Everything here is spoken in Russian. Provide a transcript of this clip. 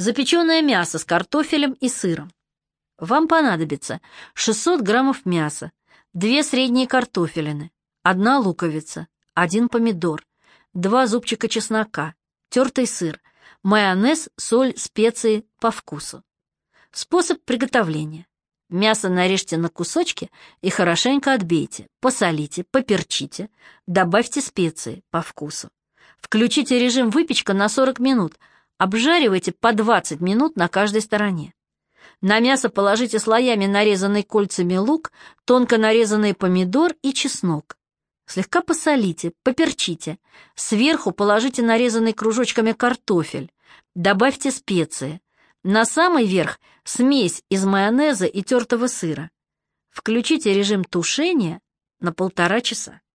Запеченное мясо с картофелем и сыром. Вам понадобится 600 граммов мяса, 2 средние картофелины, 1 луковица, 1 помидор, 2 зубчика чеснока, тертый сыр, майонез, соль, специи по вкусу. Способ приготовления. Мясо нарежьте на кусочки и хорошенько отбейте, посолите, поперчите, добавьте специи по вкусу. Включите режим выпечка на 40 минут, обжаривайте по 20 минут на каждой стороне. На мясо положите слоями нарезанный кольцами лук, тонко нарезанный помидор и чеснок. Слегка посолите, поперчите. Сверху положите нарезанный кружочками картофель. Добавьте специи. На самый верх смесь из майонеза и тертого сыра. Включите режим тушения на полтора часа.